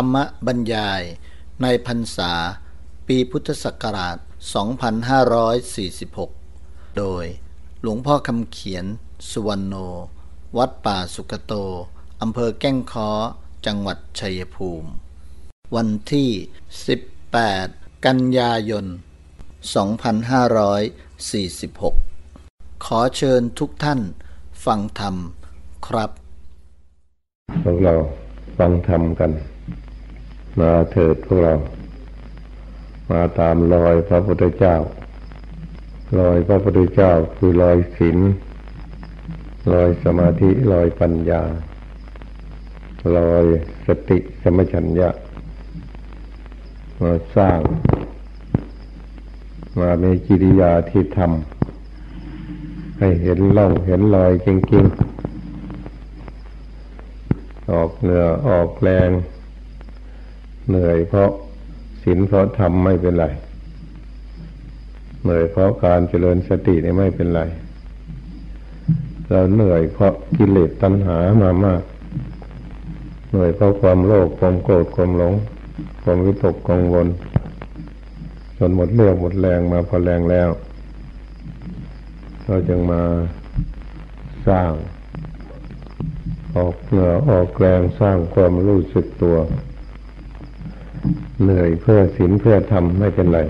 รรมบรรยายในพรรษา ปีพุทธศักราช 2546 โดยหลวงพ่อคำเขียน สุวรรณโน วัดป่าสุกโต อำเภอแก้งค้อ จังหวัดชัยภูมิ วันที่ 18 กันยายน 2546 ขอเชิญทุกท่านฟังธรรมครับ พวกเราฟังธรรมกัน มาเถิดพวกเรา มาตามรอยพระพุทธเจ้า รอยพระพุทธเจ้าคือรอยศีลรอยสมาธิรอยปัญญา รอยสติสมัชัญญะ มาสร้าง มาในกิริยาที่ทำให้เห็นเล่าเห็นรอยจริงๆ ออกเหนือออกแรง เหนื่อยเพราะศีลเพราะทำไม่เป็นไร เหนื่อยเพราะการเจริญสตินี่ไม่เป็นไร เราเหนื่อยเพราะกิเลสตัณหามามาก เหนื่อยเพราะความโลภความโกรธความหลง ความวิตกกังวลจนหมดเรี่ยวหมดแรงมาพอแรงแล้ว เราจึงมาสร้าง ออกเหงื่อออกแรงสร้างความรู้สึกตัว เหนื่อยเพื่อศีลเพื่อทำไม่เป็นไร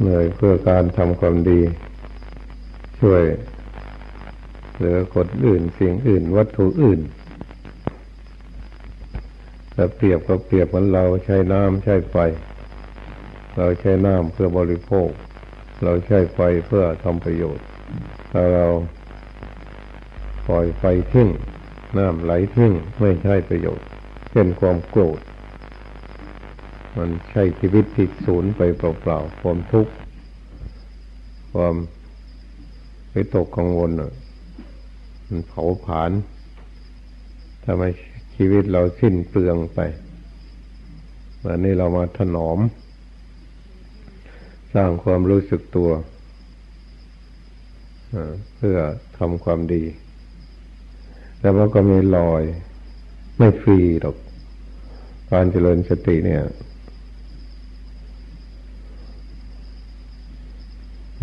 เหนื่อยเพื่อการทำความดี ช่วยเหลือกฎอื่นสิ่งอื่น วัตถุอื่นแต่เปรียบก็เปรียบเหมือนเราใช้น้ำใช้ไฟ เราใช้น้ำเพื่อบริโภค เราใช้ไฟเพื่อทำประโยชน์ถ้าเราปล่อยไฟทิ้งน้ำไหลทิ้งไม่ใช่ประโยชน์เช่นความโกรธ มันใช้ชีวิตติดศูนย์ไปเปล่าๆ ความทุกข์ ความวิตกกังวลมันเผาผลาญทำให้ชีวิตเราสิ้นเปลืองไปวันนี้เรามาถนอม สร้างความรู้สึกตัวเพื่อทำความดี แต่ว่าก็มีลอย ไม่ฟรีหรอก การเจริญสติเนี่ย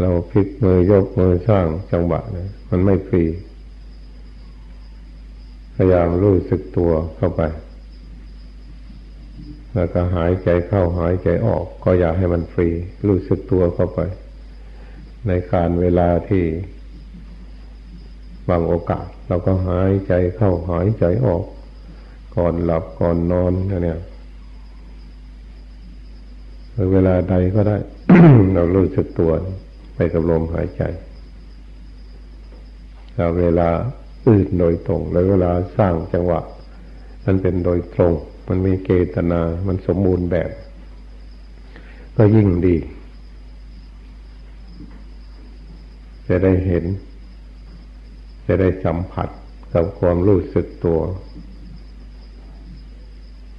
เราพลิกมือยกมือสร้างจังหวะเนี่ยมันไม่ฟรีพยายามรู้สึกตัวเข้าไป แล้วก็หายใจเข้าหายใจออก ก็อย่าให้มันฟรี รู้สึกตัวเข้าไป ในการเวลาที่บางโอกาส เราก็หายใจเข้าหายใจออก ก่อนหลับก่อนนอนเนี่ยหรือเวลาใดก็ได้ เรารู้สึกตัว ไปกับลมหายใจแล้วเวลาอื่นโดยตรง แล้วเวลาสร้างจังหวะ มันเป็นโดยตรง มันมีเกตนา มันสมบูรณ์แบบ ก็ยิ่งดี จะได้เห็น จะได้สัมผัสกับความรู้สึกตัว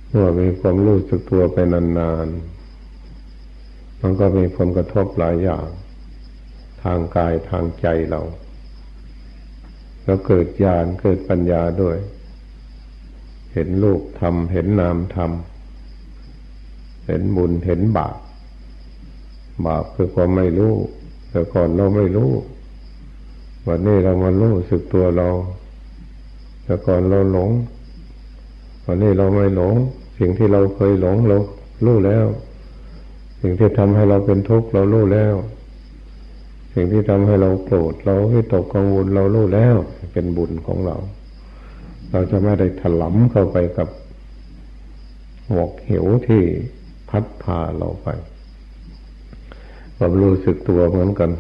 เมื่อมีความรู้สึกตัวไปนานๆ มันก็มีผลกระทบหลายอย่าง ทางกายทางใจเรา แล้วเกิดญาณเกิดปัญญาด้วย เห็นลูกทำเห็นนามทำเห็นบุญเห็นบาปบาปคือความไม่รู้ แต่ก่อนเราไม่รู้ วันนี้เรามารู้สึกตัวเรา แต่ก่อนเราหลง วันนี้เราไม่หลง สิ่งที่เราเคยหลงเรารู้แล้ว สิ่งที่ทำให้เราเป็นทุกข์เรารู้แล้ว สิ่งที่ทำให้เราโกรธเราให้ตกกังวลเรารู้แล้ว เป็นบุญของเรา เราจะไม่ได้ถลำเข้าไปกับหวกเหวที่พัดพาเราไปความรู้สึกตัวเหมือนกัน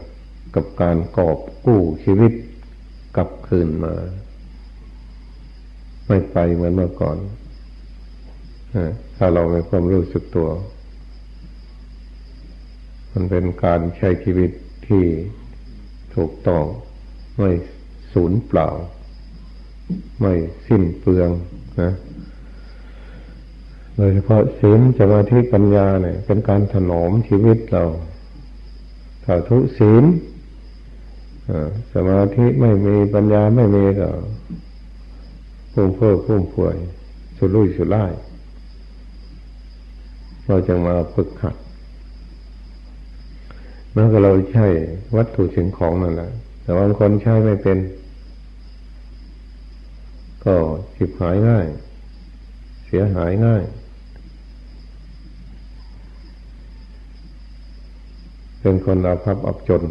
กับการกอบกู้ชีวิตกลับคืนมา ไม่ไปเหมือนเมื่อก่อนถ้าเรามีความรู้สึกตัว มันเป็นการใช้ชีวิต ที่ถูกต้องไม่สูญเปล่า ไม่สิ้นเปลืองนะโดยเฉพาะศีลสมาธิปัญญาเนี่ย เป็นการถนอมชีวิตเราถ้าทุศีลสมาธิไม่มีปัญญาไม่มีก็พุ่มเพ้อพุ่มพวย สุรุ่ยสุร่าย เราจะมาฝึกหัด เมื่อเราใช้วัตถุสิ่งของนั่นแหละ แต่บางคนใช้ไม่เป็น ก็จิบหายง่าย เสียหายง่าย เป็นคนอาภัพอับจน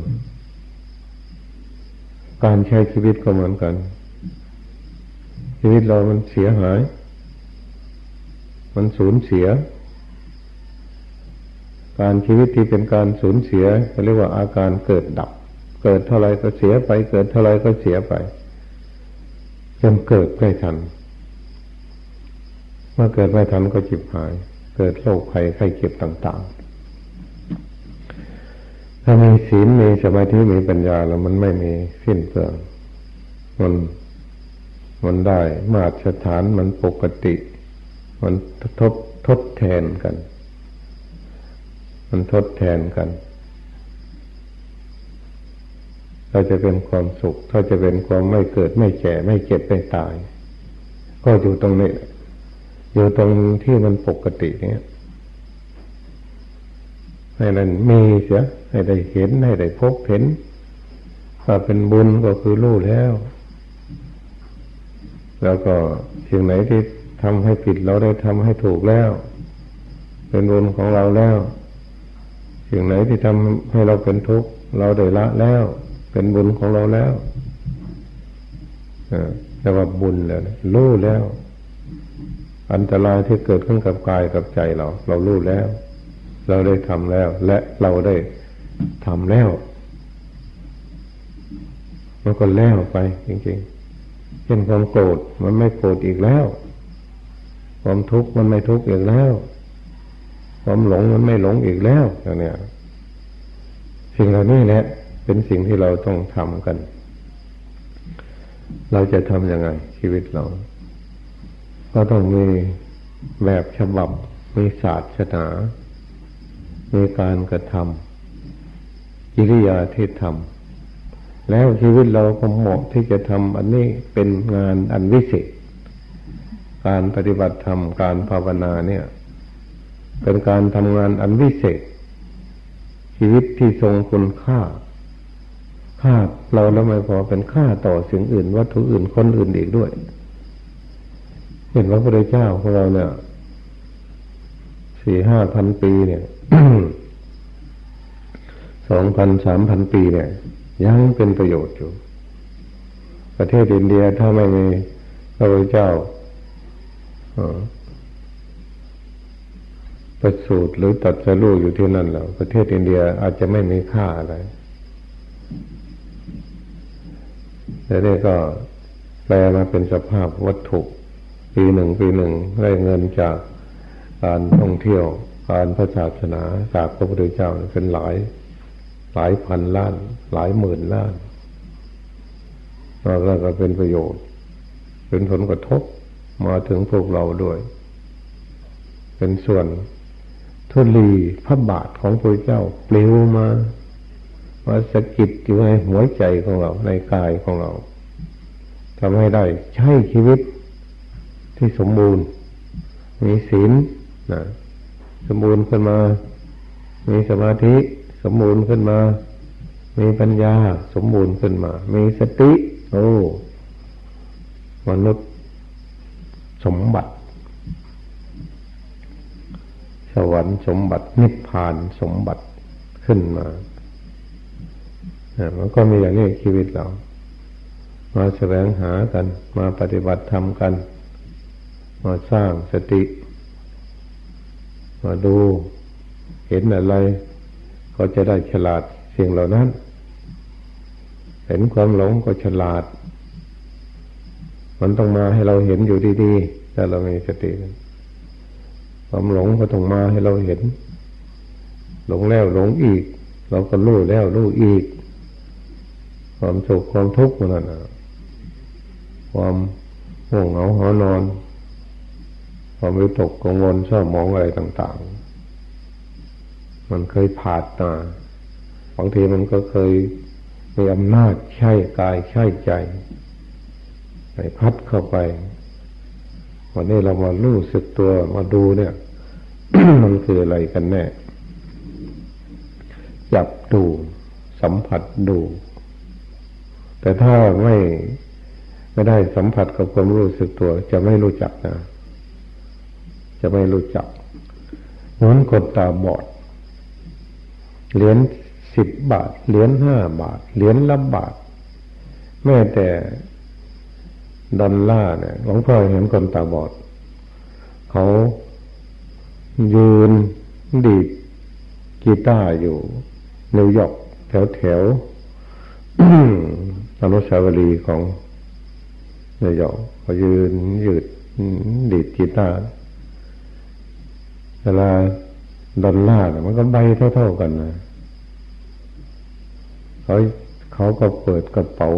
การใช้ชีวิตก็เหมือนกัน ชีวิตเรามันเสียหาย มันสูญเสีย การชีวิตที่เป็นการสูญเสียเรียกว่าอาการเกิดดับ เกิดเท่าไรก็เสียไป เกิดเท่าไรก็เสียไปจนเกิดไม่ทัน เมื่อเกิดไม่ทันก็จิบหาย เกิดโรคภัยไข้เจ็บต่าง ๆ ถ้ามีศีลมีสมาธิมีปัญญาแล้วมันไม่มีสิ้นเปลืองมันมันได้มาตรฐานมันปกติ มันทดทดแทนกัน มันทดแทนกันเราจะเป็นความสุข ถ้าจะเป็นความไม่เกิดไม่แก่ ไม่เจ็บไม่ตาย ก็อยู่ตรงนี้ อยู่ตรงที่มันปกติเนี้ยให้นั้นมีเสีย ให้ได้เห็น ให้ได้พบเห็นถ้าเป็นบุญก็คือรู้แล้ว แล้วก็สิ่งไหนที่ทำให้ผิดเราได้ทำให้ถูกแล้ว เป็นบุญของเราแล้ว สิ่งไหนที่ทำให้เราเป็นทุกข์เราได้ละแล้ว เป็นบุญของเราแล้วแต่ว่าบุญแล้วรู้แล้ว อันตรายที่เกิดขึ้นกับกายกับใจเรา เรารู้แล้ว เราได้ทำแล้ว และเราได้ทำแล้วมันก็แล้วไป จริงๆเช่นความโกรธมันไม่โกรธอีกแล้ว ความทุกข์มันไม่ทุกข์อีกแล้ว ความหลงมันไม่หลงอีกแล้วอย่างนี้สิ่งเหล่านี้แหละเป็นสิ่งที่เราต้องทำกัน เราจะทำยังไง ชีวิตเรา ก็ต้องมีแบบฉบับ มีศาสนา มีการกระทำกิริยาที่ทำแล้วชีวิตเราก็เหมาะที่จะทำอันนี้เป็นงานอันวิเศษ การปฏิบัติธรรม การภาวนาเนี่ย เป็นการทำงานอันวิเศษ ชีวิตที่ทรงคุณค่า ค่าเราแล้วไม่พอเป็นค่าต่อสิ่งอื่น วัตถุอื่นคนอื่นอีกด้วย เห็นว่าพระเจ้าของเราเนี่ยสี่ห้าพันปีเนี่ยสองพันสามพันปีเนี่ย ยังเป็นประโยชน์อยู่ ประเทศอินเดียถ้าไม่มีพระเจ้า ประสูตรหรือตัดสรู้อยู่ที่นั่นแล้วประเทศอินเดียอาจจะไม่มีค่าอะไรแต่นี่ก็แปลมาเป็นสภาพวัตถุ ปีหนึ่งปีหนึ่งได้เงินจากการท่องเที่ยว การพระศาสนาจากพระพุทธเจ้าเป็นหลายหลายพันล้าน หลายหมื่นล้านแล้วก็เป็นประโยชน์ เป็นผลกระทบมาถึงพวกเราด้วย เป็นส่วน ทุลีพระบาทของพระเจ้าปลิวมามาสะกิดอยู่ในหัวใจของเราในกายของเราทำให้ได้ใช้ชีวิตที่สมบูรณ์ มีศีลนะสมบูรณ์ขึ้นมา มีสมาธิสมบูรณ์ขึ้นมา มีปัญญาสมบูรณ์ขึ้นมา มีสติ โอ้มนุษย์สมบัติ สวรรค์สมบัตินิพพานสมบัติขึ้นมามันก็มีอย่างนี้ชีวิตเรา มาแสวงหากัน มาปฏิบัติธรรมกัน มาสร้างสติ มาดูเห็นอะไร ก็จะได้ฉลาดสิ่งเหล่านั้น เห็นความหลงก็ฉลาด มันต้องมาให้เราเห็นอยู่ดีๆถ้าเรามีสติ ความหลงก็ต้องมาให้เราเห็น หลงแล้วหลงอีก เราก็รู้แล้วรู้อีก ความสุขความทุกข์นั่นนะความห่วงเหงาหอนอน ความวิตกกังวลชอบมองอะไรต่าง ๆ มันเคยผ่านมาบางทีมันก็เคยมีอำนาจใช่กายใช่ใจไปพัดเข้าไป วันนี้เรามารู้สึกตัวมาดูเนี่ย มันคืออะไรกันแน่ จับดู สัมผัสดู แต่ถ้าไม่ไม่ได้สัมผัสกับความรู้สึกตัว จะไม่รู้จักนะ จะไม่รู้จักเหมือนคนตาบอด เหรียญสิบบาท เหรียญห้าบาท เหรียญละบาท แม้แต่ ดอลล่าเนี่ยหลวงพ่อเห็นคนตาบอด เขายืนดีดกีตาร์อยู่นิวยอร์กแถวแถวอนุสาวรีย์ของนิวยอร์กเขายืนยืดดีดกีตาร์เวลาดอลลาร์มันก็ใบเท่าๆกันนะเขาเขาก็เปิดกระเป๋า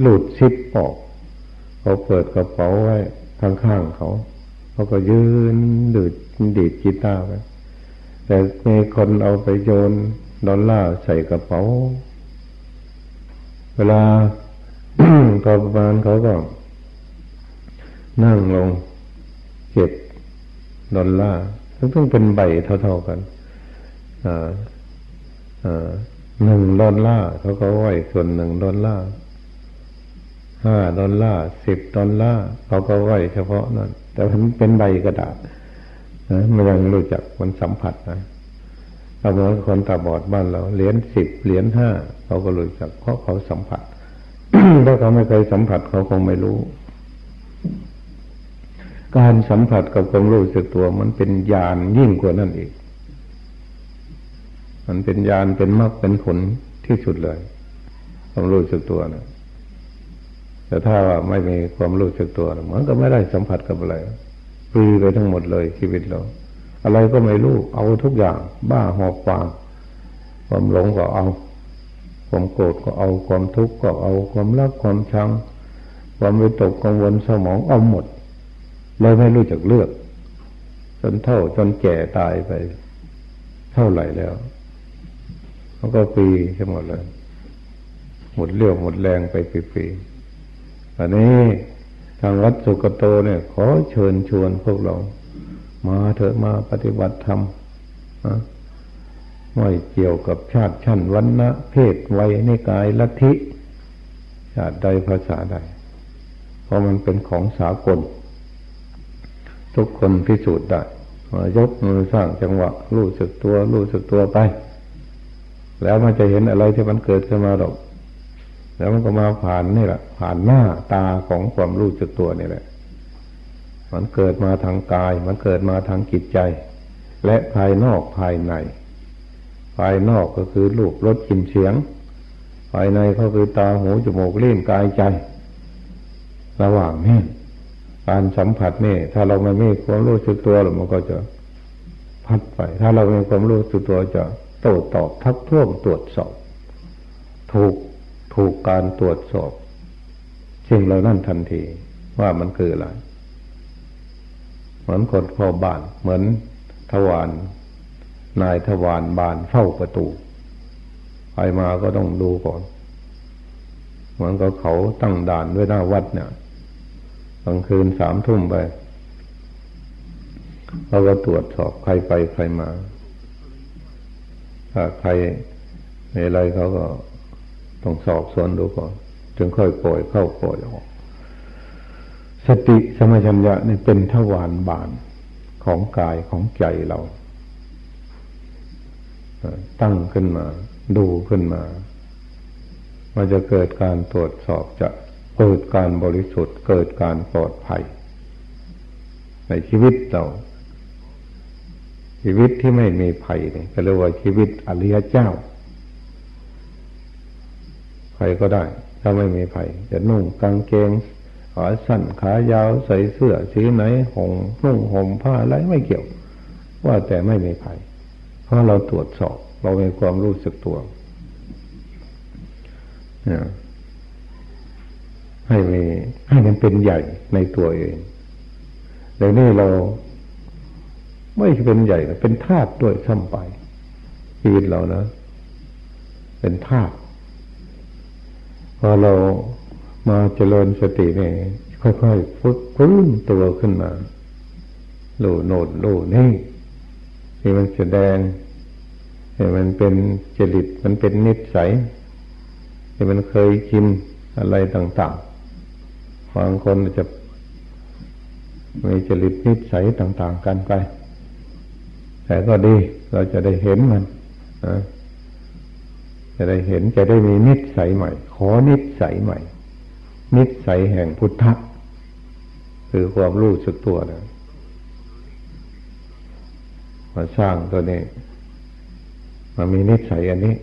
หลุดซิปออกเขาเปิดกระเป๋าไว้ข้างๆเขาเขาก็ยืนดืดดีดกีตาร์ไปแต่มีคนเอาไปโยนดอลลาร์ใส่กระเป๋า เวลาพอประมาณเขาก็ นั่งลงเก็บดอลลาร์ซึ่งต้องเป็นใบเท่าๆกันอ่าอ่าหนึ่งดอลลาร์เขาก็ไหวส่วนหนึ่งดอลลาร์ ห้าดอลลาร์สิบดอลลาร์เขาก็ไหวเฉพาะนั้นแต่มันเป็นใบกระดาษนะมันยังรู้จักมันสัมผัสนะเราเหมือนคนตาบอดบ้านเราเหรียญสิบเหรียญห้าเขาก็รู้จักเพราะเขาสัมผัสถ้าเขาไม่เคยสัมผัสเขาคงไม่รู้ การสัมผัสกับความรู้สึกตัวมันเป็นญาณยิ่งกว่านั้นอีก มันเป็นญาณเป็นมรรคเป็นผลที่สุดเลยความรู้สึกตัวนะ แต่ถ้าว่าไม่มีความรู้สึกตัวเหมันก็ไม่ได้สัมผัสกับอะไรปรีไปทั้งหมดเลยชีวิตเรา อะไรก็ไม่รู้เอาทุกอย่าง บ้าหอบฟางความหลงก็เอา ความโกรธก็เอาความทุกข์ก็เอาความรักความชัง ความวิตกกังวลสมองเอาหมดเลยไม่รู้จักเลือก จนเท่าจนแก่ตายไป เท่าไหร่แล้วมันก็ปีทั้งหมดเลย หมดเรี่ยวหมดแรงไปปีๆ อันนี้ทางวัดสุกโตเนี่ย ขอเชิญชวนพวกเรา มาเถอะมาปฏิบัติธรรมไม่เกี่ยวกับชาติชั้นวันนะเพศวัยนิกายลัทธิชาติใดภาษาใด เพราะมันเป็นของสากล ทุกคนพิสูจน์ได้ยกมือสร้างจังหวะ รู้สึกตัว รู้สึกตัวไป แล้วมันจะเห็นอะไรที่มันเกิดขึ้นมาหรอก แล้วมันก็มาผ่านนี่แหละผ่านหน้าตาของความรู้สึกตัวนี่แหละ มันเกิดมาทางกาย มันเกิดมาทางจิตใจ และภายนอกภายใน ภายนอกก็คือรูปรสกลิ่นเสียง ภายในก็คือตาหูจมูกเล่นกายใจ ระหว่างนี้การสัมผัสนี่ถ้าเราไม่มีความรู้สึกตัวมันก็จะพัดไป ถ้าเรามีความรู้สึกตัวจะโต้ตอบทักท้วงตรวจสอบถูก ถูกการตรวจสอบสิ่งเหล่านั้นทันทีว่ามันคืออะไร เหมือนคนพ่อบ้าน เหมือนทวารนายทวารบานเฝ้าประตูใครมาก็ต้องดูก่อน เหมือนกับเขาตั้งด่านไว้หน้าวัดเนี่ยกลางคืนสามทุ่มไปเราก็ตรวจสอบใครไปใครมาถ้าใครในอะไรเขาก็ ต้องสอบสวนดูก่อน จึงค่อยปล่อยเข้าปล่อยออก สติสมัชัญญะนี่เป็นทวารบานของกายของใจเรา ตั้งขึ้นมา ดูขึ้นมามันจะเกิดการตรวจสอบจะเกิดการบริสุทธิ์ เกิดการปลอดภัย ในชีวิตเราชีวิตที่ไม่มีภัยนี่ก็เรียกว่าชีวิตอริยเจ้า รก็ได้ ถ้าไม่มีไผ่จะนุ่งกางเกงขาสั้นขายาวใส่เสื้อสีไหนห่มนุ่งห่มผ้าอะไรไม่เกี่ยว ว่าแต่ไม่มีไผ่เพราะเราตรวจสอบเรามีความรู้สึกตัวให้มีให้มันเป็นใหญ่ในตัวเองในนี้เราไม่เป็นใหญ่เป็นธาตุด้วยซ้ำไปชีวิตเรานะ เป็นธาตุ พอเรามาเจริญสติเนี่ยค่อยๆฝึกพื้นตัวขึ้นมารู้โนดรู้นี่ที่มันแสดงที่มันเป็นจริตมันเป็นนิสัยที่มันเคยชินอะไรต่างๆบางคนจะมีจริตนิสัยต่าง ๆ กันไป แต่ก็ดีเราจะได้เห็นมันนะ จะได้เห็นจะได้มีนิสัยใหม่ ขอนิสัยใหม่ นิสัยแห่งพุทธะคือความรู้สึกตัวนะมาสร้างตัวนี้มามีนิสัยอันนี้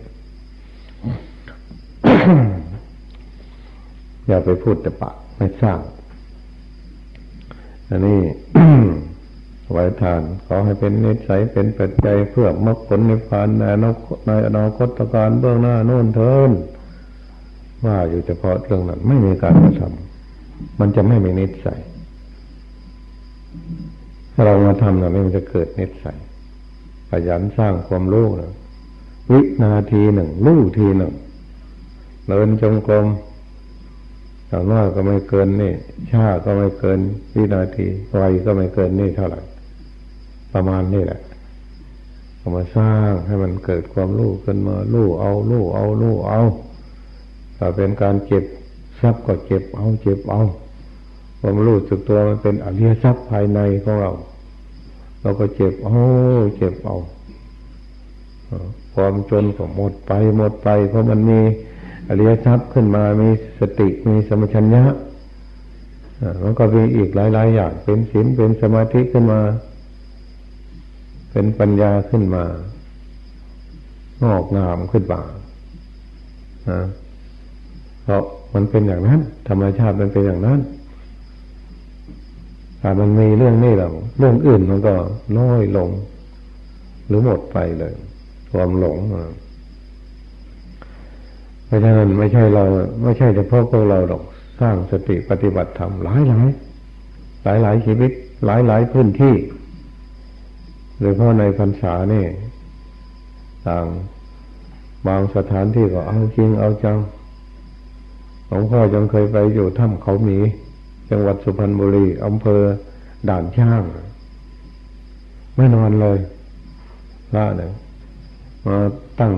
อย่าไปพูดแต่ปากไม่สร้างอันนี้ ไหว้ทานขอให้เป็นนิสัยเป็นปัจจัยเพื่อมรรคผลนิพพานในอนาคตในอนาคตการเบื้องหน้าโน่นเทินว่าอยู่เฉพาะเรื่องนั้นไม่มีการกระทำมันจะไม่มีนิสัยถ้าเรามาทำแบบนี้มันจะเกิดนิสัยขยันสร้างความรู้นะวินาทีหนึ่งรู้ทีหนึ่งเดินจงกรมอย่างน้อยก็ไม่เกินนี่ช้าก็ไม่เกินวินาทีไวก็ไม่เกินนี่เท่าไหร่ ประมาณนี่แหละเอามาสร้างให้มันเกิดความรู้ขึ้นมารู้เอารู้เอารู้เอาถ้าเป็นการเจ็บทรัพย์ก็เจ็บเอาเจ็บเอาความรู้สึกตัวมันเป็นอริยทรัพย์ภายในของเรา เราก็เจ็บเอาเจ็บเอาความจนก็หมดไปหมดไป เพราะมันมีอริยทรัพย์ขึ้นมามีสติมีสมชัญญะมันก็มีอีกหลาย ๆ อย่างเป็นศีลเป็นสมาธิขึ้นมา เป็นปัญญาขึ้นมางอกงามขึ้นมาเพราะมันเป็นอย่างนั้น ธรรมชาติมันเป็นอย่างนั้นถ้ามันมีเรื่องนี้แล้วเรื่องอื่นมันก็น้อยลง หรือหมดไปเลย ความหลงเพราะฉะนั้นไม่ใช่เรา ไม่ใช่เฉพาะพวกเราหรอกสร้างสติปฏิบัติธรรมหลายหลายหลายหลายชีวิต หลายหลายพื้นที่ โดยเฉพาะในพรรษานี่ ต่างบางสถานที่ก็เอาจริงเอาจังหลวงพ่อยังเคยไปอยู่ถ้ำเขาหมี จังหวัดสุพรรณบุรีอำเภอด่านช่าง ไม่นอนเลยละเนี่ยมาตั้ง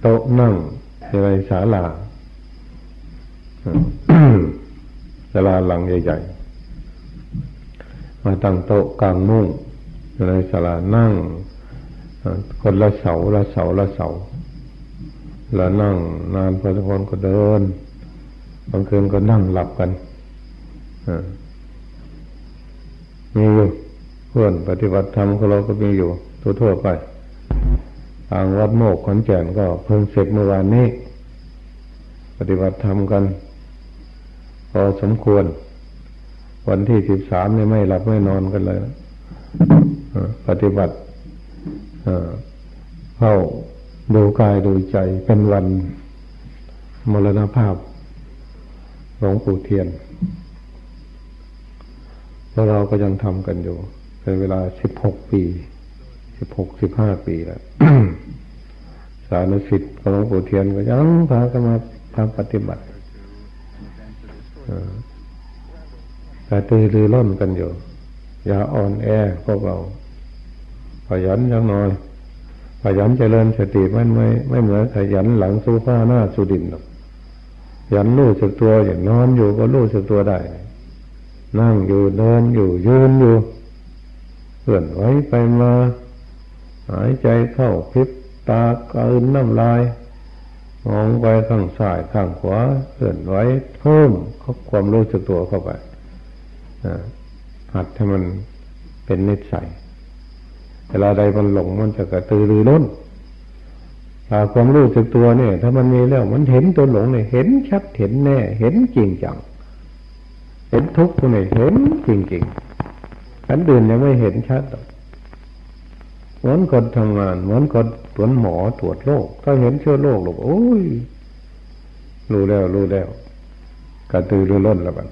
โต๊ะนั่งในศาลาศาลาหลังใหญ่ๆ มาตั้งโต๊ะกลางมุ้งในศาลานั่งคนละเสาละเสาละเสาแล้วนั่งนานพอสมควรก็เดินบางคืนก็นั่งหลับกันมีอยู่เพื่อนปฏิบัติธรรมของเราก็มีอยู่ทั่วๆไปทางวัดโมกขอนแก่นก็เพิ่งเสร็จเมื่อวานนี้ ปฏิบัติธรรมกัน พอสมควร วันที่สิบสามนี่ไม่หลับไม่นอนกันเลยปฏิบัติเข้าดูกายดูใจเป็นวันมรณภาพหลวงปู่เทียนแล้วเราก็ยังทำกันอยู่ เป็นเวลาสิบหกปีสิบหกสิบห้าปีแล้วสานุสิทธิ์ของหลวงปู่เทียนก็ยังพากันมาทำปฏิบัติ แต่ตือรือร้นกันอยู่ อย่าอ่อนแอพวกเราขยันยังน้อยขยันเจริญสติมันไม่ไม่เหมือนขยันหลังสู้ผ้าหน้าสุดินหรอกขยันรู้สึกตัวอย่างนอนอยู่ก็รู้สึกตัวได้ นั่งอยู่เดินอยู่ยืนอยู่เคลื่อนไหวไปมา หายใจเข้าพิบตากืนน้ำลาย มองไปข้างซ้ายข้างขวาเคลื่อนไหวเพิ่มความรู้สึกตัวเข้าไป หัดให้มันเป็นนิสัยเวลาใดมันหลงมันจะกระตือรือร้นถ้าความรู้สึกตัวเนี่ย ถ้ามันมีแล้วมันเห็นตัวหลงเนี่ยเห็นชัดเห็นแน่ เห็นจริงจังเห็นทุกข์เนี่ยเห็นจริงจริงอันอื่นยังไม่เห็นชัดเหมือนคนทำงานเหมือนคนตรวจหมอตรวจโรคถ้าเห็นเชื้อโรคหรอกโอ้ยรู้แล้วรู้แล้วกระตือรือร้นแล้วกัน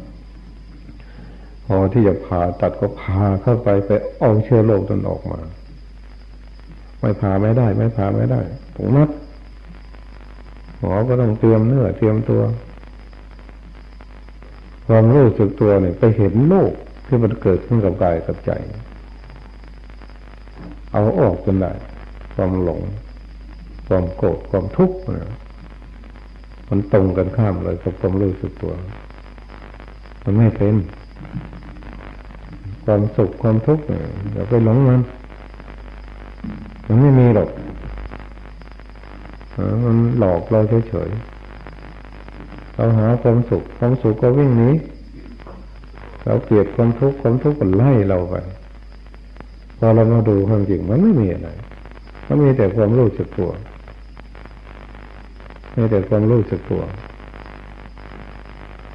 อที่จะผ่าตัดก็ผ่าเข้าไปไปเอาเชื้อโรคนั้นออกมา ไม่ผ่าไม่ได้ ไม่ผ่าไม่ได้ผมนัดหมอก็ต้องเตรียมเนื้อเตรียมตัว ความรู้สึกตัวเนี่ยไปเห็นโลกที่มันเกิดขึ้นกับกายกับใจ เอาออกจนได้ ความหลง ความโกรธความทุกข์มันตรงกันข้ามเลยกับความรู้สึกตัว มันไม่เป็น ความสุขความทุกข์อย่าไปหลงมันมันไม่มีหรอกมันหลอกเราเฉยๆเราหาความสุข ความสุขก็วิ่งหนีเราเกลียดความทุกข์ความทุกข์ก็ไล่เราไปพอเรามาดูความจริงมันไม่มีอะไรมันมีแต่ความรู้สึกตัวมีแต่ความรู้สึกตัว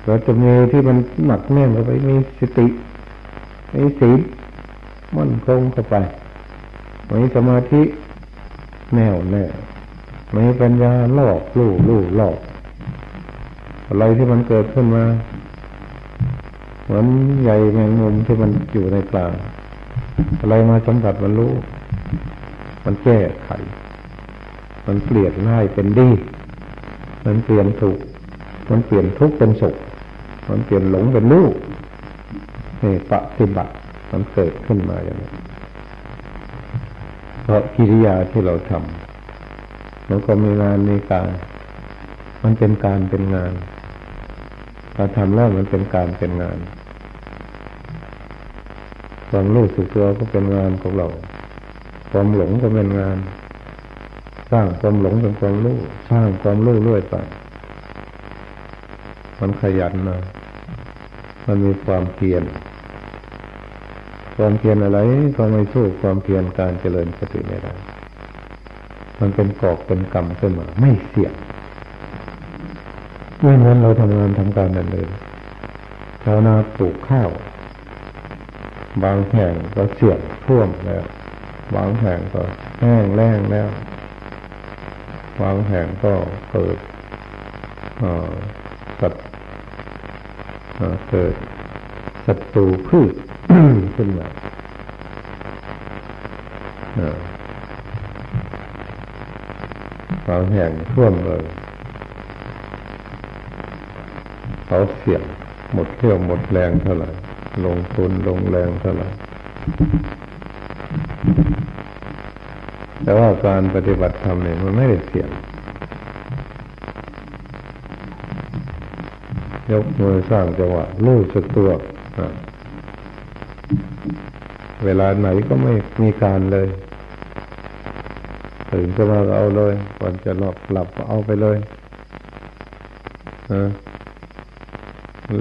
เราจะมีที่มันหนักแน่นเข้าไปมีสติ มีศีลมั่นคงเข้าไปมีสมาธิแน่วแน่มีปัญญาลอกลู่ลู่ลอก อะไรที่มันเกิดขึ้นมา เหมือนใหญ่แมงมุมที่มันอยู่ในกลาง อะไรมาจำกัดมันรู้ มันแก้ไข มันเปลี่ยนร้ายเป็นดี มันเปลี่ยนถูก มันเปลี่ยนทุกข์เป็นสุข มันเปลี่ยนหลงเป็น รู้นี่ปฏิบัติมันเกิดขึ้นมาอย่างนี้เพราะกิริยาที่เราทำมันก็มีงานมีการ มันเป็นการเป็นงานเราทำแล้วมันเป็นการเป็นงานความรู้สึกตัวก็เป็นงานของเรา ความหลงก็เป็นงาน สร้างความหลงเป็นความรู้สร้างความรู้เรื่อยไปมันขยันนะมันมีความเพียร ความเพียรอะไรก็ไม่สู้ความเพียรการเจริญสติไม่ได้ มันเป็นกอกเป็นกรรมขึ้นมาไม่เสี่ยงเมื่อนั้นเราทำงานทำการนั่นเลยชาวนาปลูกข้าว บางแห่งก็เสื่อมท่วมแล้ว บางแห่งก็แห้งแล้งแล้ว บางแห่งก็เกิดสัตว์เกิดศัตรูพืช ขึ้นมาบางแห่งท่วมเลยเขาเสี่ยงหมดเที่ยวหมดแรงเท่าไหร่ลงทุนลงแรงเท่าไหร่แต่ว่าการปฏิบัติธรรมเนี่ยมันไม่ได้เสี่ยง ยกมือสร้างจังหวะรู้สึกตัวอ่า เวลาไหนก็ไม่มีการเลยตื่นขึ้นมาเอาเลย ก่อนจะหลับหลับเอาไปเลย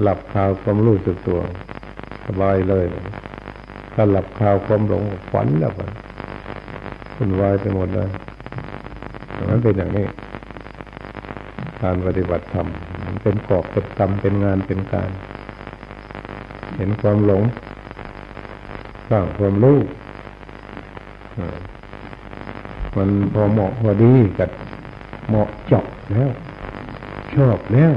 หลับคาวความรู้สึกตัว สบายเลย ถ้าหลับคาวความหลงฝันแล้วกันคุณวายไปหมดเลยนั้นเป็นอย่างนี้ การปฏิบัติธรรมมันเป็นกอบเป็นกรรมเป็นงานเป็นการ เห็นความหลง สร้างความรู้มันพอเหมาะพอดีกับเหมาะเจาะแล้ว ชอบแล้ว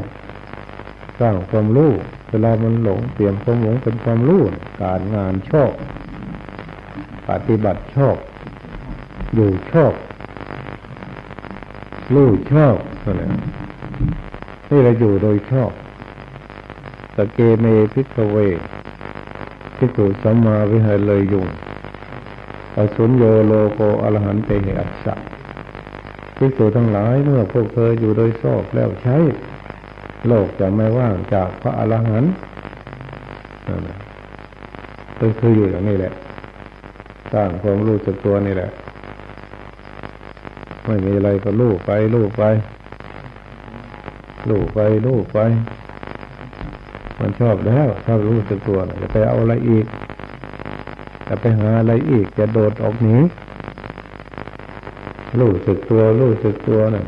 สร้างความรู้เวลามันหลงเปลี่ยนความหลงเป็นความรู้การงานชอบ ปฏิบัติชอบ อยู่ชอบรู้ชอบอะไรนี่เราอยู่โดยชอบสเกเมพิกเว พิกุสัมมาวิหารเลยยุงอสุญโยโลโกอรหันเตหิอัสสะพิกุทั้งหลายเมื่อพวกเธออยู่โดยชอบแล้วใช้ โลกจะไม่ว่างจากพระอรหันต์นั่นเป็คืออยู่อย่างนี้แหละสร้างความรู้สึกตัวนี่แหละ ไม่มีอะไรก็ลู่ไปลู่ไปลู่ไปลู่ไป มันชอบแล้วถ้ารู้สึกตัวจะไปเอาอะไรอีกจะไปหาอะไรอีกจะโดดออกหนีรู้สึกตัวรู้สึกตัวน่ะ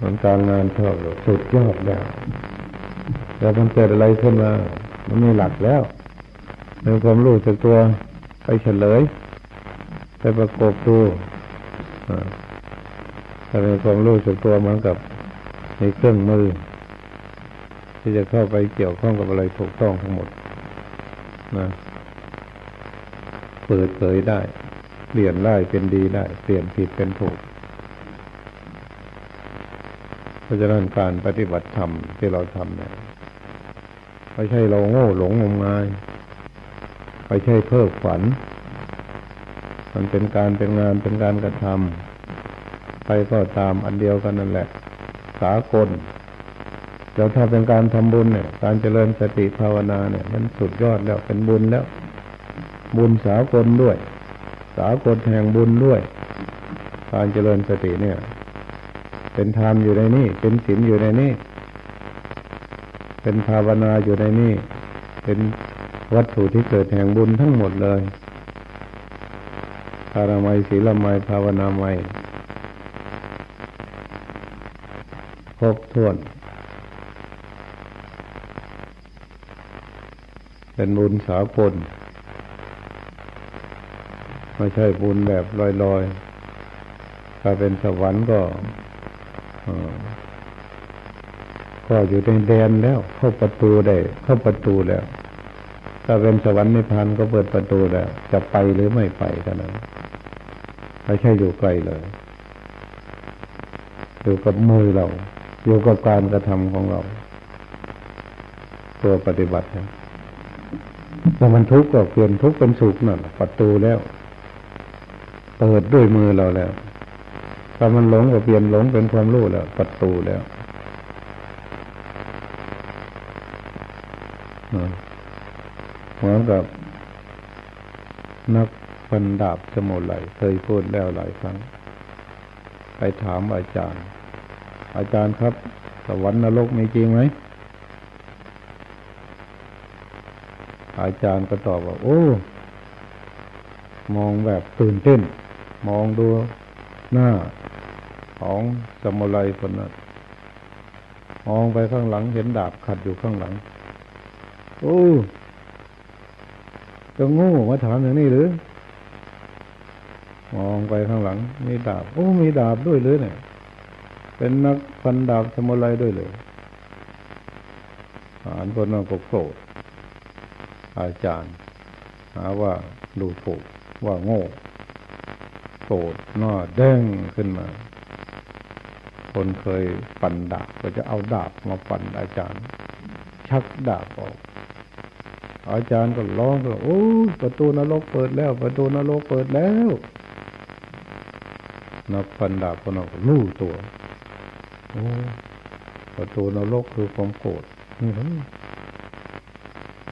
มันการงานชอบสุดยอดแล้วแต่มันเกิดอะไรขึ้นมา มันไม่หลักแล้วในความรู้สึกตัวไปเฉลย ไปประกบดูถ้าในความรู้สึกตัวเหมือนกับในเครื่องมือ ที่จะเข้าไปเกี่ยวข้องกับอะไรถูกต้องทั้งหมดนะเปิดเผยได้ เปลี่ยนได้เป็นดีได้ เปลี่ยนผิดเป็นถูก เพราะฉะนั้นการปฏิบัติธรรมที่เราทำเนี่ยไม่ใช่เราโง่หลงงมงายไม่ใช่เพ้อฝัน มันเป็นการเป็นงานเป็นการกระทำไปก็ตามอันเดียวกันนั่นแหละ สากล แล้วถ้าเป็นการทำบุญเนี่ย การเจริญสติภาวนาเนี่ย มันสุดยอดแล้วเป็นบุญแล้ว บุญสากลด้วย สากลแห่งบุญด้วย การเจริญสติเนี่ย เป็นธรรมอยู่ในนี่เป็นศีลอยู่ในนี่เป็นภาวนาอยู่ในนี่เป็นวัตถุที่เกิดแห่งบุญทั้งหมดเลยภารมัยศีลมัยภาวนามัยครบถ้วน เป็นบุญสากลไม่ใช่บุญแบบลอยๆ ถ้าเป็นสวรรค์ก็ก็อยู่ในแดนแล้ว เข้าประตูได้ เข้าประตูแล้ว ถ้าเป็นสวรรค์นิพพานก็เปิดประตูแล้ว จะไปหรือไม่ไปกันนั้นไม่ใช่อยู่ไกลเลย อยู่กับมือเรา อยู่กับการกระทำของเรา ตัวปฏิบัตินะ ถ้ามันทุกข์ก็เปลี่ยนทุกข์เป็นสุขนั่นประตูแล้ว เปิดด้วยมือเราแล้วถ้ามันหลงก็เปลี่ยนหลงเป็นความรู้แล้วประตูแล้วเหมือนกับ นักฟันดาบสมุไรเคยพูดแล้วหลายครั้ง ไปถามอาจารย์ อาจารย์ครับ สวรรค์นรกมีจริงไหม อาจารย์ก็ตอบว่า โอ้ มองแบบตื่นเต้น มองดูหน้าของสมุไรคนนั้นมองไปข้างหลังเห็นดาบขัดอยู่ข้างหลัง โอ้จะโง่มาถามอย่างนี้หรือ มองไปข้างหลัง มีดาบ โอ้ มีดาบด้วยหรือเนี่ย เป็นนักฟันดาบสมุไรด้วยเลยอ่านคนนั้นก็โกรธ อาจารย์ หาว่าดูถูกว่าโง่โกรธหน้าแดงขึ้นมา คนเคยฟันดาบก็จะเอาดาบมาฟันอาจารย์ ชักดาบออก อาจารย์ก็ร้องก็โอ้ประตูนรกเปิดแล้ว ประตูนรกเปิดแล้วนับพันดาบคนนั้นก็รู้ตัวโอ้ประตูนรกคือความโกรธนี่ครับ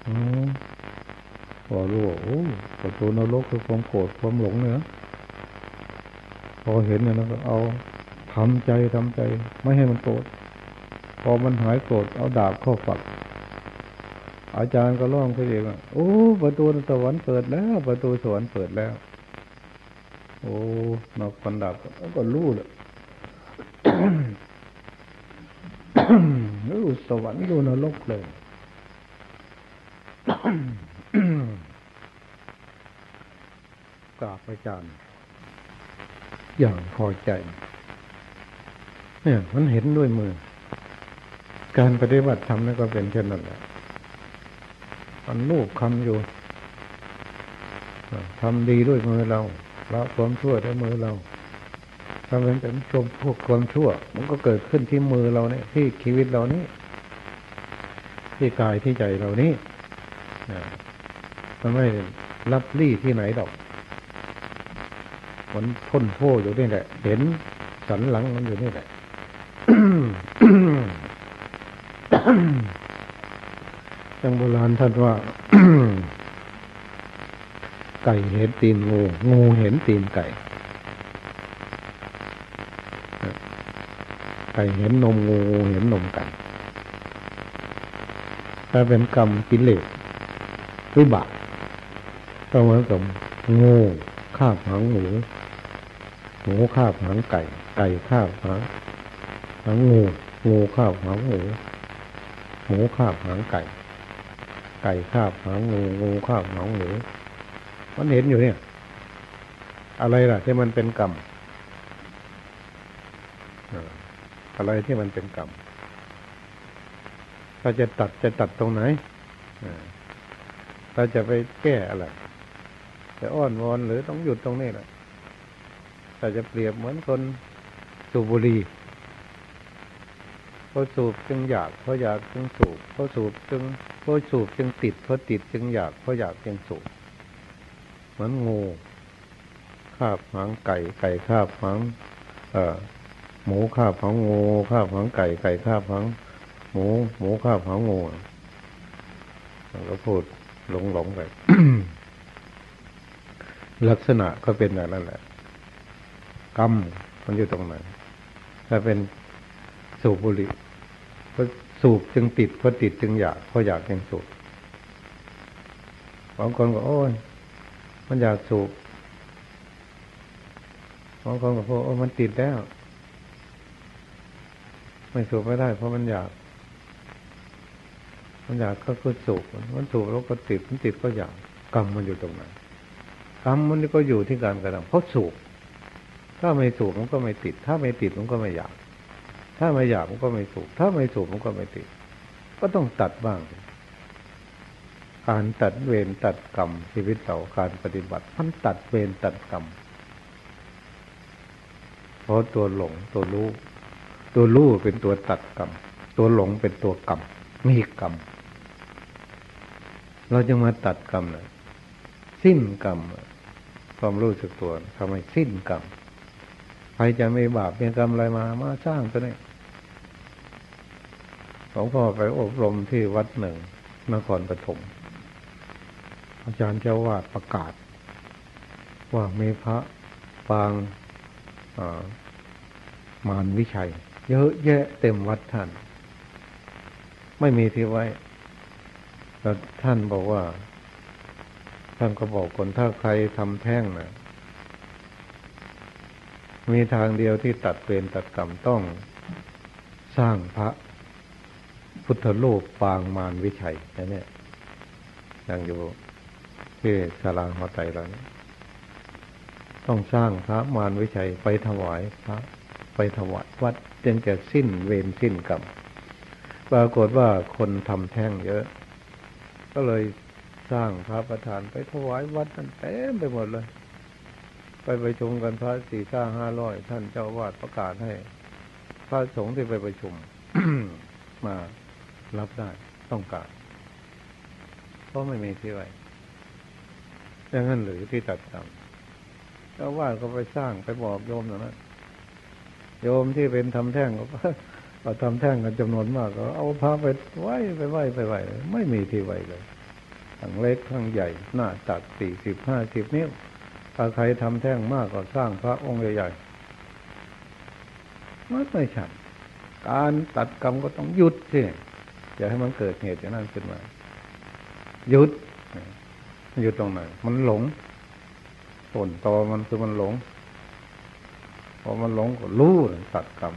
พ อรู้โอ้ประตูนรกคือความโกรธความหลงเนี่ยพอเห็นเนี่ยก็เอาทำใจทำใจ ไม่ให้มันโกรธพอมันหายโกรธเอาดาบเข้าฝัก อาจารย์ก็ร้องไปเองว่าโอ้ประตูสวรรค์เปิดแล้ว ประตูสวรรค์เปิดแล้ว โอ้นกฟันดับก็รู้เลยรู้สวรรค์ดูนรกเลย กราบอาจารย์ อย่างพอใจ เนี่ยมันเห็นด้วยมือ การปฏิบัติธรรมนั่นก็เป็นเช่นนั้นแหละมันลูกคำอยู่ทำดีด้วยมือเราละความชั่วด้วยมือเราทำเป็นเป็นชมพวกความชั่ว มันก็เกิดขึ้นที่มือเราเนี่ย ที่ชีวิตเรานี่ที่กายที่ใจเรานี่มันไม่รับรี่ที่ไหนดอก มันพ้นโพอยู่นี่แหละ เห็นสันหลังมันอยู่นี่แหละจังโบราณท่านว่า ไก่เห็นตีนงู งูเห็นตีนไก่ ไก่เห็นนมงูเห็นนมไก่ถ้าเป็นกรรมกิเลสวิบากก็เหมือนกับงูคาบหางหมู หมูคาบหางไก่ ไก่คาบหางหางงูงูคาบหางหมูหมูคาบหางไก่ ไก่คาบหางงูงูคาบหางหมูมันเห็นอยู่เนี่ย อะไรล่ะ ที่มันเป็นกรรมอะไรที่มันเป็นกรรมถ้าจะตัดจะตัดตรงไหนเราจะไปแก้อะไรจะอ้อนวอนหรือต้องหยุดตรงนี้แหละ ถ้าจะเปรียบเหมือนคนสูบบุหรี่เพราะสูบจึงอยากเพราะอยากจึงสูบเพราะสูบจึงเพราะสูบจึงติดเพราะติดจึงอยากเพราะอยากจึงสูบเหมือนงูคาบหางไก่ไก่คาบหางเอ่อหมูคาบหางงูคาบหางไก่ไก่คาบหางหมูหมูคาบหางงูเราก็พูดหลงหลงไปลักษณะก็เป็นอย่างนั้นแหละ กรรมมันอยู่ตรงไหนถ้าเป็นสูบบุหรี่เพราะสูบจึงติดเพราะติดจึงอยากเพราะอยากจึงสูบบางคนก็โอ้ยมันอยากสูบบางคนก็พูดโอ้มันติดแล้ว ไม่สูบไม่ได้ เพราะมันอยาก มันอยากก็คือสูบมันสูบแล้วก็ติดมันติดก็อยากกรรมมันอยู่ตรงไหนกรรมมันก็อยู่ที่การกระทำเพราะสูบ ถ้าไม่สูบมันก็ไม่ติด ถ้าไม่ติดมันก็ไม่อยาก ถ้าไม่อยากมันก็ไม่สูบถ้าไม่สูบมันก็ไม่ติด ก็ต้องตัดบ้าง การตัดเวรตัดกรรมชีวิตเราการปฏิบัติมันตัดเวรตัดกรรมเพราะตัวหลงตัวรู้ ตัวรู้เป็นตัวตัดกรรมตัวหลงเป็นตัวกรรมมีกรรมเราจะมาตัดกรรมเลยสิ้นกรรมความรู้สึกตัวทำให้สิ้นกรรม รจะไม่บาปเป็นกรรมอะไรมา มาสร้างตัวนี้หลวงพ่อไปอบรมที่วัดหนึ่งนครปฐมอาจารย์เจ้าวาดประกาศ ว่ามีพระปางมารวิชัย เยอะแยะเต็มวัดท่าน ไม่มีที่ไว้แล้วท่านบอกว่า ท่านก็บอกคนถ้าใครทำแท่งนะ มีทางเดียวที่ตัดเวรตัดกรรมต้องสร้างพระพุทธรูปปางมารวิชัยนี่เนี่ยยังอยู่ที่สาราหัวใจเราเนี่ยต้องสร้างพระมารวิชัยไปถวายพระ ไปถวายวัดจึงจะสิ้นเวรสิ้นกรรมปรากฏว่าคนทำแท่งเยอะ ก็เลยสร้างพระประธานไปถวายวัดนั่นเต็มไปหมดเลย ไปไปชมกันพระสี่ห้าห้าร้อยท่านเจ้าวาดประกาศให้ พระสงฆ์ที่ไปประชุมมารับได้ต้องการเพราะไม่มีที่ไว้อย่างนั้นหรือที่ตัดกรรมเจ้าวาดก็ไปสร้างไปบอกโยมนั้นโยมที่เป็นทำแท่งก็ก็ทำแท่งกันจำนวนมากก็เอาพาไปไหว้ไปไหว้ไปไหว้ไม่มีที่ไว้เลยทั้งเล็กทั้งใหญ่หน้าตัดสี่สิบห้าสิบนิ้ว ถ้าใครทำแท่งมากก็สร้างพระองค์ใหญ่ๆมันไม่ใช่การตัดกรรมก็ต้องหยุดสิอย่าให้มันเกิดเหตุอย่างนั้นขึ้นมา หยุดหยุดตรงไหน มันหลงผลตอมันคือมันหลง พอมันหลงก็รู้ตัดกรรม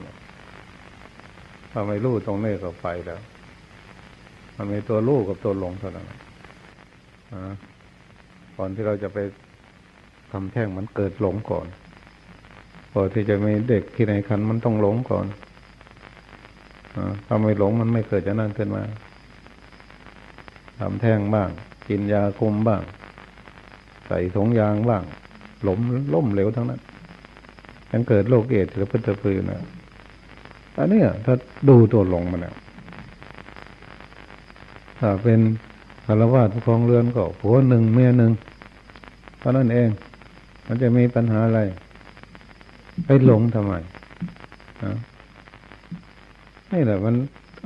ถ้าไม่รู้ตรงนี้ก็ไปแล้ว มันมีตัวรู้กับตัวหลงเท่านั้นก่อนที่เราจะไป ทำแท่งมันเกิดหลงก่อนพอที่จะมีเด็กที่ในคันมันต้องหลงก่อนถ้าไม่หลงมันไม่เกิดจะนั่นขึ้นมาทำแท่งบ้าง กินยาคุมบ้าง ใส่ถุงยางบ้าง หลมล่มเหลวทั้งนั้นยังเกิดโรคเอดหรือพุทธพืนะอันนี้ถ้าดูตัวหลงมันเนี่ยถ้าเป็นคารวะผู้ครองเรือนก็ผัวหนึ่งเมียหนึ่งเพรานั่นเอง มันจะมีปัญหาอะไร ไปหลงทำไมนี่แหละมัน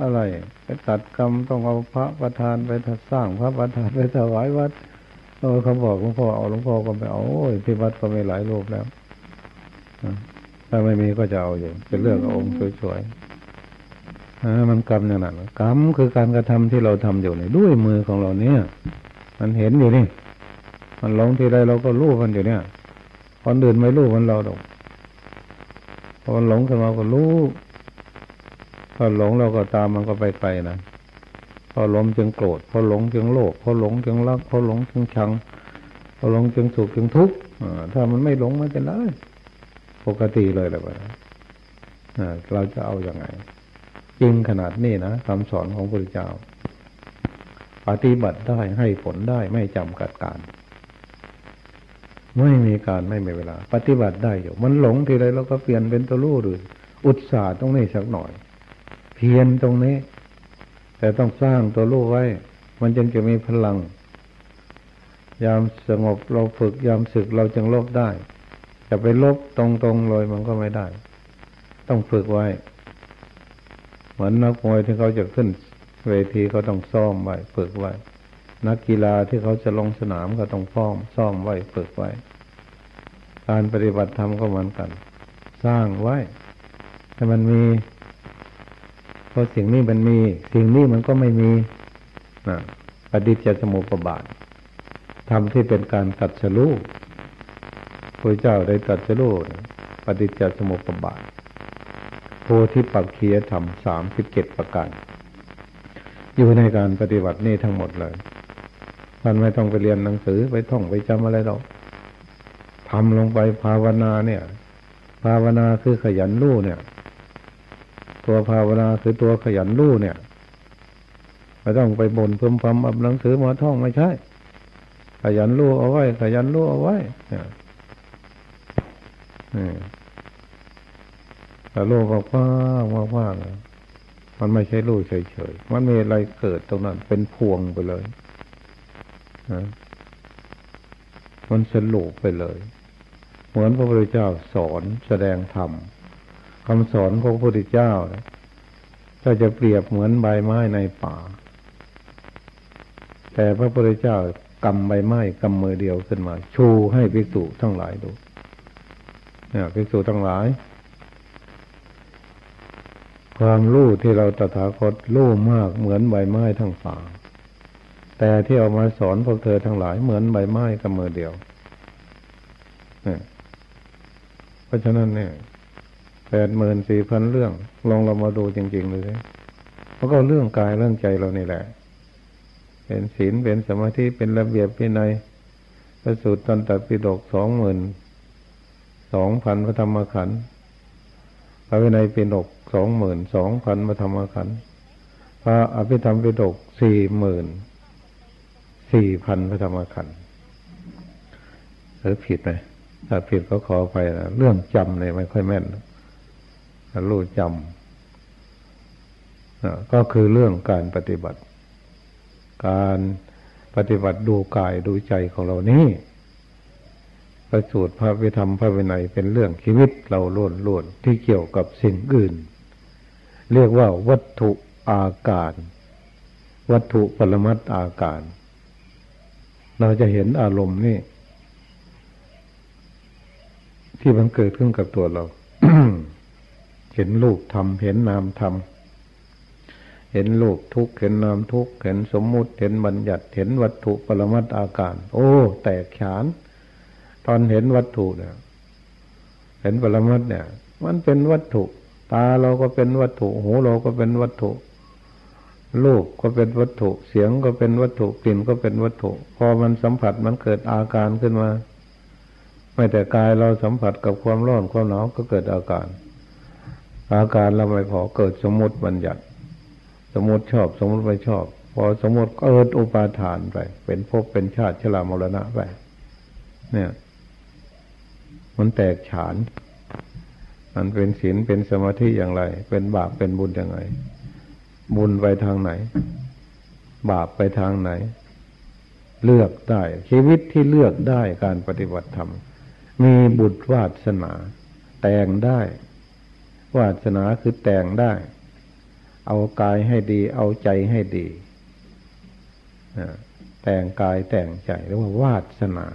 อะไร ไปตัดกรรมต้องเอาพระประธานไปสร้างพระประธานไปถวายวัดเออเขาบอกหลวงพ่อเอาหลวงพ่อก็ไปเอาโอ้ยที่วัดก็มีหลายรูปแล้วถ้าไม่มีก็จะเอาอยู่เป็นเรื่ององค์สวยๆมันกรรมอย่างนั้นกรรมคือการกระทำที่เราทำอยู่ในด้วยมือของเราเนี่ย มันเห็นอยู่นี่ มันหลงทีไรเราก็รู้มันอยู่เนี่ย คนอื่นไม่รู้มันเราดอกพอมันหลงขึ้นมาก็รู้พอหลงเราก็ตามมันก็ไปไกลนะพอหลงจึงโกรธพอหลงจึงโลภพอหลงจึงรักพอหลงจึงชังพอหลงจึงสุขจึงทุกข์ถ้ามันไม่หลงมันจะไรปกติเลยแหละว่าเราจะเอาอยัางไงจริงขนาดนี้นะคำสอนของพระพุทธเจ้า ปฏิบัติได้ให้ผลได้ไม่จำกัดการ ไม่มีการไม่มีเวลา ปฏิบัติได้อยู่ มันหลงทีไรเราก็เปลี่ยนเป็นตัวรู้หรือ อุตสาห์ต้องนี่สักหน่อยพพียรตรงนี้ แต่ต้องสร้างตัวลูกไว้ มันจึงจะมีพลัง ยามสงบเราฝึกยามศึกเราจึงลบได้ จะไปลบตรงๆเลยมันก็ไม่ได้ ต้องฝึกไว้ เหมือนนักมวยที่เขาจะขึ้น เวทีเขาต้องซ้อมไว้ฝึกไว้ นักกีฬาที่เขาจะลงสนามก็ต้องฟ้อมซ้อมไว้ฝึกไว้ การปฏิบัติธรรมก็เหมือนกัน สร้างไว้ให้มันมีพราะสิ่งนี้มันมี สิ่งนี้มันก็ไม่มีนะปฏิจจสมุปบาททำที่เป็นการตัดสรู้พระเจ้าได้ตัดสรู้ปฏิจจสมุปบาทโพธิปักเคียธรรมสามสิบเจ็ดประการอยู่ในการปฏิบัตินี่ทั้งหมดเลย ท่านไม่ต้องไปเรียนหนังสือไปท่องไปจำอะไรหรอกทำลงไปภาวนาเนี่ย ภาวนาคือขยันรู้เนี่ย ตัวภาวนาคือตัวขยันรู้เนี่ยไม่ต้องไปบ่นเพิ่มพำอับหนังสือมาท่องไม่ใช่ ขยันรู้เอาไว้ ขยันรู้เอาไว้เนี่ยแต่รู้ว่าว่าว่าว่ามันไม่ใช่รู้เฉยๆมันมีอะไรเกิดตรงนั้น เป็นพวงไปเลย มันสรุปไปเลย เหมือนพระพุทธเจ้าสอนแสดงธรรมคำสอนของพระพุทธเจ้าก็จะเปรียบเหมือนใบไม้ในป่า แต่พระพุทธเจ้ากำใบไม้กำมือเดียวขึ้นมาชูให้ภิกษุทั้งหลายดูเนี่ยภิกษุทั้งหลาย ความรู้ที่เราตถาคตรู้มากเหมือนใบไม้ทั้งป่า แต่ที่เอามาสอนพวกเธอทั้งหลายเหมือนใบไม้กำมือเดียวเนี่ยเพราะฉะนั้นเนี่ยแปดหมื่นสี่พันเรื่อง ลองเรามาดูจริง ๆ เลยเพราะก็เรื่องกายเรื่องใจเรานี่แหละ เป็นศีลเป็นสมาธิเป็นระเบียบพินัยพระสูตรตันตปิฎกสองหมื่นสองพันพระธรรมขันธ์พระวินัยปิฎกสองหมื่นสองพันพระธรรมขันธ์พระอภิธรรมปิฎกสี่หมื่น สี่พันพระธรรมขันธ์หรือผิดไหมถ้าผิดก็ขอไปนะเรื่องจำเนี่ยไม่ค่อยแม่นรู้จำก็คือเรื่องการปฏิบัติ การปฏิบัติดูกายดูใจของเรานี่ประสูตรพระวิธรรมพระวินัยเป็นเรื่องชีวิตเราล้วนล้วนที่เกี่ยวกับสิ่งอื่น เรียกว่าวัตถุอาการ วัตถุปรมัตอาการ เราจะเห็นอารมณ์นี่ ที่มันเกิดขึ้นกับตัวเรา เห็นรูปทำเห็นนามทำเห็นรูปทุกเห็นนามทุกเห็นสมมุติเห็นบัญญัติเห็นวัตถุปรมัตอาการ โอ้ แตกฉาน ตอนเห็นวัตถุเนี่ยเห็นปรมัตเนี่ย มันเป็นวัตถุ ตาเราก็เป็นวัตถุ หูเราก็เป็นวัตถุ รูปก็เป็นวัตถุ เสียงก็เป็นวัตถุ กลิ่นก็เป็นวัตถุ พอมันสัมผัสมันเกิดอาการขึ้นมา ไม่แต่กายเราสัมผัสกับความร้อนความหนาวก็เกิดอาการ อาการเราไม่พอเกิดสมมติบัญญัติ สมมติชอบ สมมติไม่ชอบ พอสมมติเกิดอุปาทานไป เป็นภพเป็นชาติชรามรณะไป เนี่ย มันแตกฉาน มันเป็นศีลเป็นสมาธิอย่างไร เป็นบาปเป็นบุญอย่างไร บุญไปทางไหน บาปไปทางไหน เลือกได้ ชีวิตที่เลือกได้การปฏิบัติธรรม มีบุตรวาสนา แต่งได้ วาสนาคือแต่งได้ เอากายให้ดี เอาใจให้ดีแต่งกายแต่งใจเรียกว่าวาสนา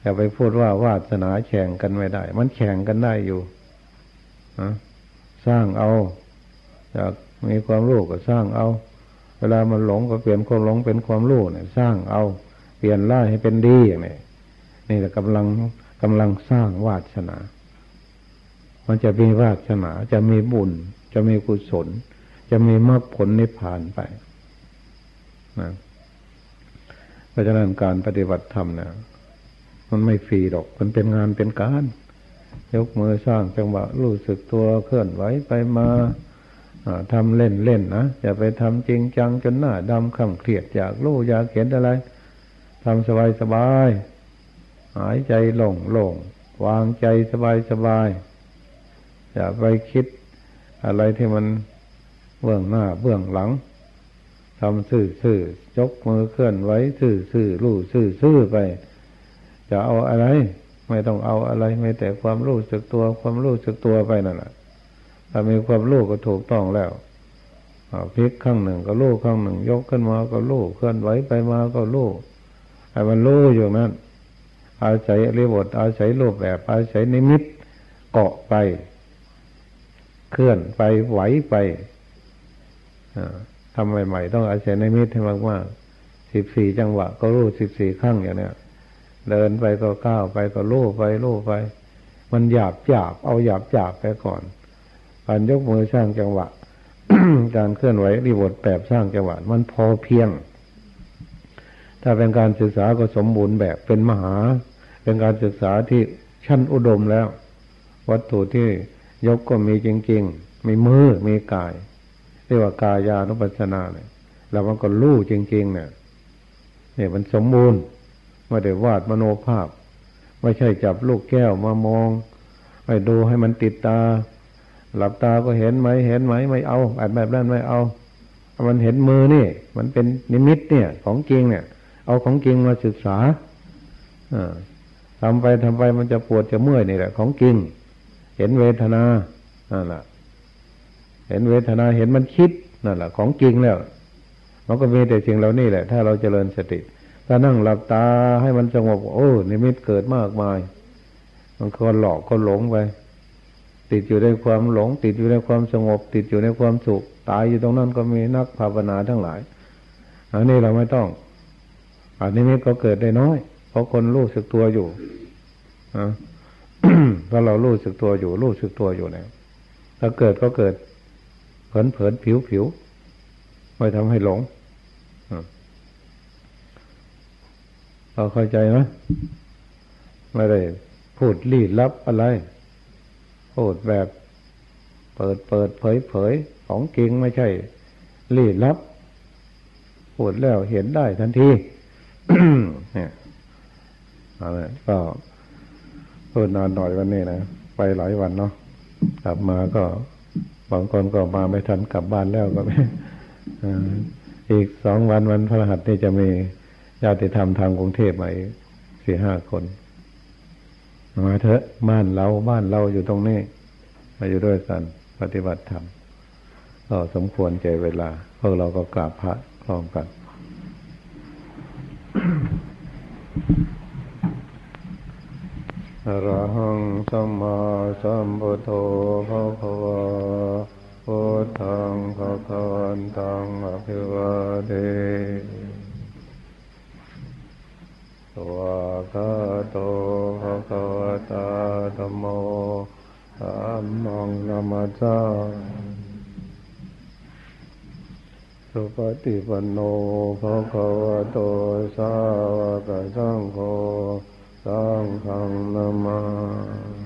อย่าไปพูดว่าวาสนาแข่งกันไม่ได้ มันแข่งกันได้อยู่สร้างเอาอยาก มีความรู้ก็สร้างเอา เวลามันหลงก็เปลี่ยนความหลงเป็นความรู้เนี่ยสร้างเอา เปลี่ยนร้ายให้เป็นดีอย่างนี้นี่แหละกำลังกำลังสร้างวาสนา มันจะมีวาสนาจะมีบุญ จะมีกุศล จะมีมรรคผลนิพพานไปนะเพราะฉะนั้นการปฏิบัติธรรมนะมันไม่ฟรีหรอกมันเป็นงานเป็นการ ยกมือสร้างจังหวะรู้สึกตัวเคลื่อนไหวไปมา ทำเล่นเล่นนะอย่าไปทำจริงจังจนหน้าดำขำเครียดอยากรู้อยากเห็นอะไรทำสบายสบายหายใจหลงลงวางใจสบายสบายอย่าไปคิดอะไรที่มันเบื้องหน้าเบื้องหลังทำซื่อซื่อยกมือเคลื่อนไหวซื่อซื่อรู้ซื่อซื่อไป จะเอาอะไร ไม่ต้องเอาอะไร ไม่แต่ความรู้สึกตัว ความรู้สึกตัวไปนั่นแหละ ถ้ามีความรู้ก็ถูกต้องแล้วพลิกข้างหนึ่งก็รู้ข้างหนึ่ง ยกขึ้นมาก็รู้เคลื่อนไหวไปมาก็รู้ให้มันรู้อยู่นั้น อาศัยรีบทอาศัยรูปแบบ อาศัยนิมิตเกาะไป เคลื่อนไปไหวไปทำใหม่ๆต้องอาศัยนิมิตให้มากๆสิบสี่จังหวะ ก็รู้สิบสี่ครั้งอย่างเนี้ยเดินไปก็ก้าวไปก็รู้ไปรู้ไป มันหยาบหยาบเอาหยาบหยาบไปก่อน การยกมือสร้างจังหวะ การเคลื่อนไหวรีบทแบบสร้างจังหวะ มันพอเพียง ถ้าเป็นการศึกษาก็สมบูรณ์แบบเป็นมหา เป็นการศึกษาที่ชั้นอุดมแล้ว วัตถุที่ยกก็มีจริง ๆ มีมือมีกายเรียกว่ากายานุปัสสนาเนี่ยแล้วมันก็รู้จริง ๆ เนี่ยเนี่ยมันสมบูรณ์ไม่ได้วาดมโนภาพ ไม่ใช่จับลูกแก้วมามองไปดูให้มันติดตา หลับตาก็เห็นไหมเห็นไหมไม่เอาอาแบบนั้นไม่เอา มันเห็นมือนี่ มันเป็นนิมิตเนี่ย ของจริงเนี่ย เอาของจริงมาศึกษาอทำไปทำไปมันจะปวดจะเมื่อยนี่แหละ ของจริง เห็นเวทนานั่นแหละเห็นเวทนาเห็นมันคิดนั่นแหละของจริงแล้วมันก็มีแต่สิ่งเหล่านี้แหละ ถ้าเราเจริญสติ ถ้านั่งหลับตาให้มันสงบ โอ้นิมิตเกิดมากมาย มันคนหลอกคนหลงไป ติดอยู่ในความหลง ติดอยู่ในความสงบ ติดอยู่ในความสุข ตายอยู่ตรงนั้นก็มีนักภาวนาทั้งหลายอันนี้เราไม่ต้องอันนี้มิตก็เกิดได้น้อย เพราะคนรู้สึกตัวอยู่อะเพราะเรารู้สึกตัวอยู่รู้สึกตัวอยู่แล้วถ้าเกิดก็เกิดเผินเผินผิวผิวไม่ทำให้หลงเราเข้าใจไหมไม่ได้พูดลี้ลับอะไร พูดแบบเปิดเปิดเผยเผยของจริงไม่ใช่ลี้ลับ พูดแล้วเห็นได้ทันทีเนี่ยอะไรก็พูดนานหน่อยวันนี้นะ ไปหลายวันเนาะกลับมาก็บางคนก็มาไม่ทันกลับบ้านแล้วก็อีกสองวันวันพระหัสนี่จะมีญาติธรรมทางกรุงเทพมาสี่ห้าคน มาเถอะบ้านเราบ้านเราอยู่ตรงนี้มาอยู่ด้วยกัน ปฏิบัติธรรมก็สมควรใจเวลา พวกเราก็กราบพระพร้อมกันอรหังสัมมาสัมพุทโธภะคะวะพุทธังภะคะวันตังอภิวาเท วะกาโตภะคะวะตาธโมธัมมังนามาจาสุปฏิปันโนภะคะวะโต สาวกสังโฆ สังฆนามา